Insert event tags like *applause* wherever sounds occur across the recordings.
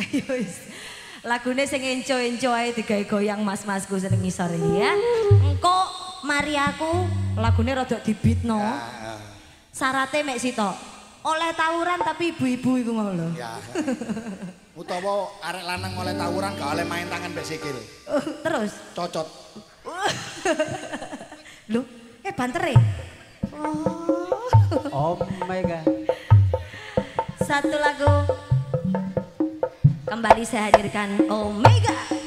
Ayo wis. Lagune sing enco-enco ae digawe goyang mas-masku seneng ngisor iki ya. Engko mari aku lagune rada dibitno. Ya, Sarate mek sitok. Oleh tawuran tapi ibu-ibu iku ngono lho. ya. Utawa arek lanang oleh tawuran gak oleh main tangan mbek sikil. Uh, terus Cocot. *laughs* lho, eh bantere. *laughs* Oh my god. Satu lagu kembali saya hadirkan Omega.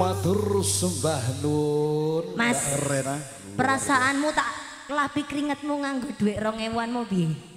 Matur sembah nun. Mas. Rena. Perasaanmu tak lapi keringetmu nganggo duit rong ewanmu piye?